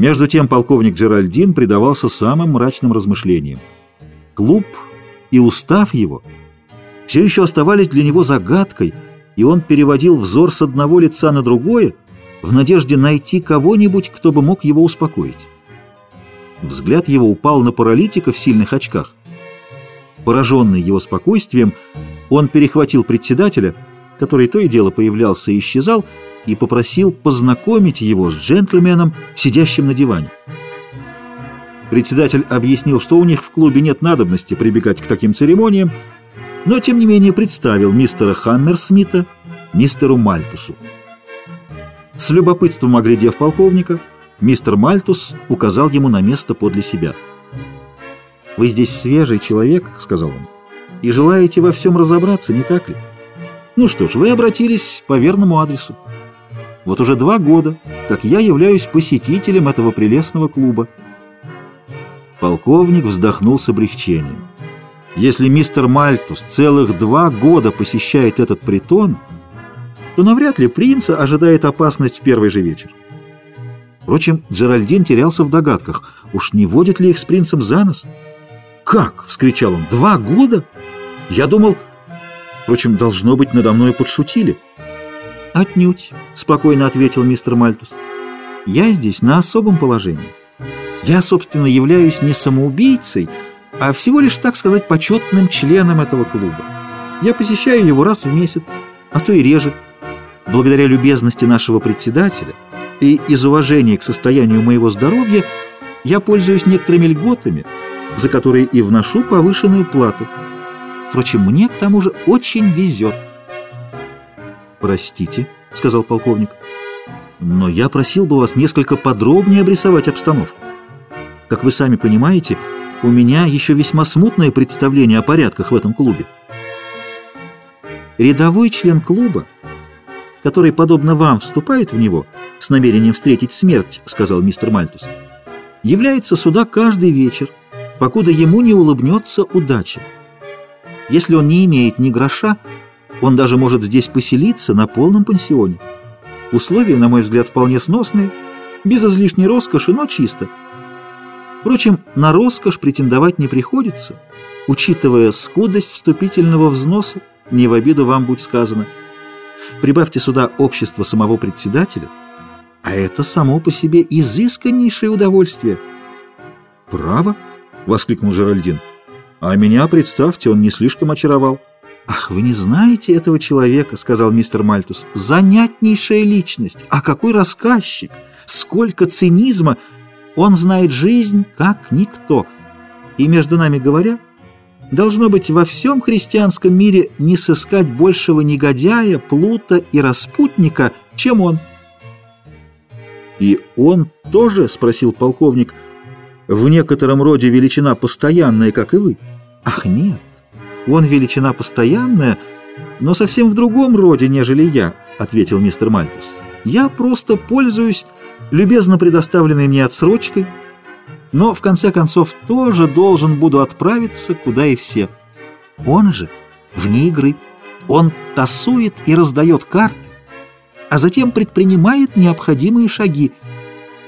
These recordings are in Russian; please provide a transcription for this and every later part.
Между тем полковник Джеральдин предавался самым мрачным размышлениям. Клуб и устав его все еще оставались для него загадкой, и он переводил взор с одного лица на другое в надежде найти кого-нибудь, кто бы мог его успокоить. Взгляд его упал на паралитика в сильных очках. Пораженный его спокойствием, он перехватил председателя, который то и дело появлялся и исчезал, и попросил познакомить его с джентльменом, сидящим на диване. Председатель объяснил, что у них в клубе нет надобности прибегать к таким церемониям, но тем не менее представил мистера Хаммерсмита мистеру Мальтусу. С любопытством оглядев полковника, мистер Мальтус указал ему на место подле себя. «Вы здесь свежий человек», — сказал он, — «и желаете во всем разобраться, не так ли? Ну что ж, вы обратились по верному адресу. Вот уже два года, как я являюсь посетителем этого прелестного клуба». Полковник вздохнул с облегчением. Если мистер Мальтус целых два года посещает этот притон, то навряд ли принца ожидает опасность в первый же вечер. Впрочем, Джеральдин терялся в догадках. Уж не водит ли их с принцем за нос? «Как?» — вскричал он. «Два года? Я думал...» Впрочем, должно быть, надо мной подшутили. «Отнюдь», — спокойно ответил мистер Мальтус. «Я здесь на особом положении. Я, собственно, являюсь не самоубийцей, а всего лишь, так сказать, почетным членом этого клуба. Я посещаю его раз в месяц, а то и реже. Благодаря любезности нашего председателя и из уважения к состоянию моего здоровья я пользуюсь некоторыми льготами, за которые и вношу повышенную плату. Впрочем, мне к тому же очень везет. «Простите», — сказал полковник, — «но я просил бы вас несколько подробнее обрисовать обстановку. Как вы сами понимаете, у меня еще весьма смутное представление о порядках в этом клубе. Рядовой член клуба, который, подобно вам, вступает в него с намерением встретить смерть, сказал мистер Мальтус, является сюда каждый вечер, покуда ему не улыбнется удача. Если он не имеет ни гроша, он даже может здесь поселиться на полном пансионе. Условия, на мой взгляд, вполне сносные, без излишней роскоши, но чисто. Впрочем, на роскошь претендовать не приходится, учитывая скудость вступительного взноса, не в обиду вам будь сказано. Прибавьте сюда общество самого председателя, а это само по себе изысканнейшее удовольствие. «Право?» — воскликнул Жеральдин. «А меня, представьте, он не слишком очаровал». «Ах, вы не знаете этого человека», — сказал мистер Мальтус. «Занятнейшая личность! А какой рассказчик! Сколько цинизма!» Он знает жизнь как никто. И, между нами говоря, должно быть во всем христианском мире не сыскать большего негодяя, плута и распутника, чем он. «И он тоже?» — спросил полковник. «В некотором роде величина постоянная, как и вы». «Ах, нет, он величина постоянная, но совсем в другом роде, нежели я», — ответил мистер Мальтус. «Я просто пользуюсь любезно предоставленной мне отсрочкой, но в конце концов тоже должен буду отправиться, куда и все. Он же вне игры. Он тасует и раздает карты, а затем предпринимает необходимые шаги.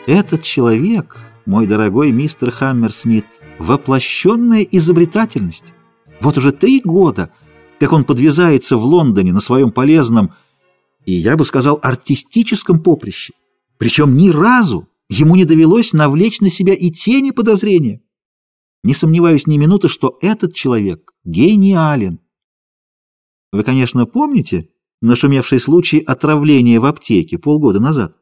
Этот человек, мой дорогой мистер Хаммерсмит, воплощенная изобретательность. Вот уже три года, как он подвязается в Лондоне на своем полезном и, я бы сказал, артистическом поприще. Причем ни разу ему не довелось навлечь на себя и тени подозрения. Не сомневаюсь ни минуты, что этот человек гениален. Вы, конечно, помните нашумевший случай отравления в аптеке полгода назад?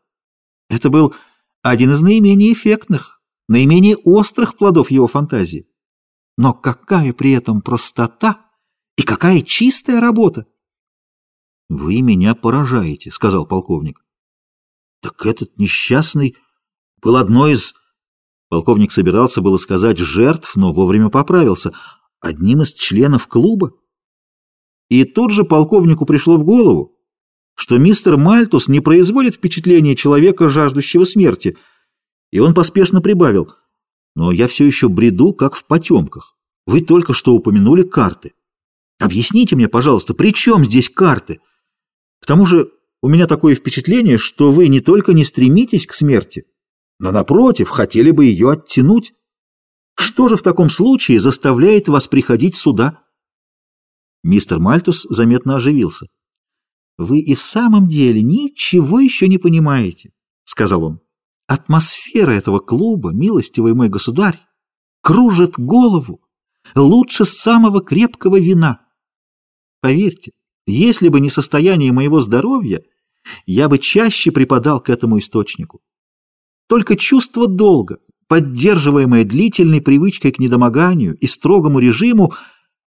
Это был один из наименее эффектных, наименее острых плодов его фантазии. Но какая при этом простота и какая чистая работа! «Вы меня поражаете», — сказал полковник. Так этот несчастный был одной из... Полковник собирался было сказать жертв, но вовремя поправился. Одним из членов клуба. И тут же полковнику пришло в голову, что мистер Мальтус не производит впечатления человека, жаждущего смерти. И он поспешно прибавил. Но я все еще бреду, как в потемках. Вы только что упомянули карты. Объясните мне, пожалуйста, при чем здесь карты? К тому же у меня такое впечатление, что вы не только не стремитесь к смерти, но, напротив, хотели бы ее оттянуть. Что же в таком случае заставляет вас приходить сюда? Мистер Мальтус заметно оживился. «Вы и в самом деле ничего еще не понимаете», — сказал он. «Атмосфера этого клуба, милостивый мой государь, кружит голову лучше самого крепкого вина. Поверьте, если бы не состояние моего здоровья, я бы чаще припадал к этому источнику. Только чувство долга, поддерживаемое длительной привычкой к недомоганию и строгому режиму,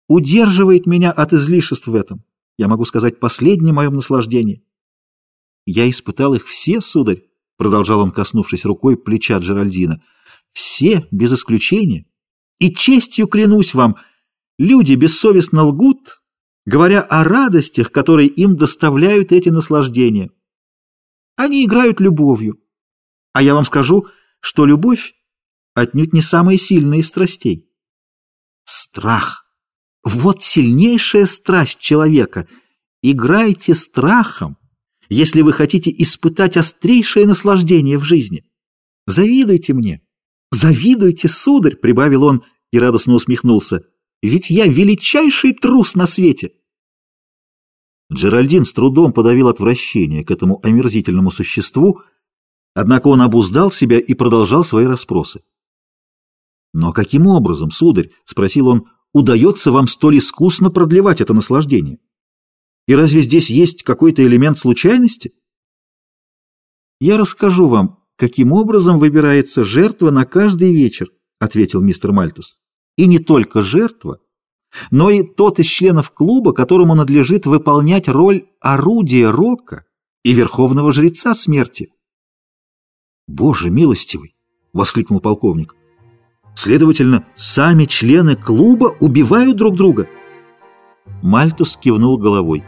удерживает меня от излишеств в этом. Я могу сказать, последнее моем наслаждении. Я испытал их все, сударь, продолжал он, коснувшись рукой плеча Джеральдина, все, без исключения. И честью клянусь вам, люди бессовестно лгут, говоря о радостях, которые им доставляют эти наслаждения. Они играют любовью. А я вам скажу, что любовь отнюдь не самая сильная из страстей. Страх. Вот сильнейшая страсть человека. Играйте страхом, если вы хотите испытать острейшее наслаждение в жизни. Завидуйте мне. Завидуйте, сударь, прибавил он и радостно усмехнулся. Ведь я величайший трус на свете. Джеральдин с трудом подавил отвращение к этому омерзительному существу, однако он обуздал себя и продолжал свои расспросы. «Но каким образом, сударь?» — спросил он удается вам столь искусно продлевать это наслаждение? И разве здесь есть какой-то элемент случайности? Я расскажу вам, каким образом выбирается жертва на каждый вечер, ответил мистер Мальтус. И не только жертва, но и тот из членов клуба, которому надлежит выполнять роль орудия рока и верховного жреца смерти. «Боже милостивый!» — воскликнул полковник. Следовательно, сами члены клуба убивают друг друга. Мальтус кивнул головой.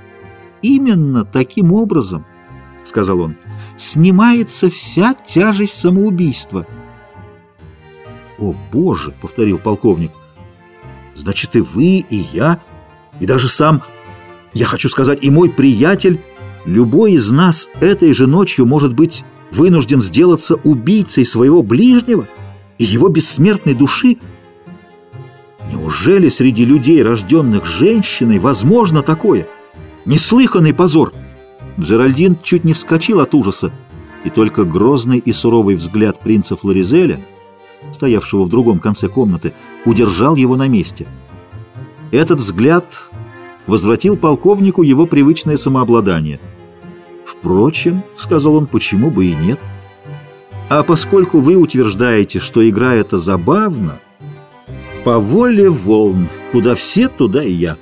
«Именно таким образом, — сказал он, — снимается вся тяжесть самоубийства». «О, Боже!» — повторил полковник. «Значит, и вы, и я, и даже сам, я хочу сказать, и мой приятель, любой из нас этой же ночью может быть вынужден сделаться убийцей своего ближнего?» и его бессмертной души? Неужели среди людей, рожденных женщиной, возможно такое? Неслыханный позор! Джеральдин чуть не вскочил от ужаса, и только грозный и суровый взгляд принца Флоризеля, стоявшего в другом конце комнаты, удержал его на месте. Этот взгляд возвратил полковнику его привычное самообладание. «Впрочем, — сказал он, — почему бы и нет?» А поскольку вы утверждаете, что игра эта забавна, по воле волн, куда все, туда и я.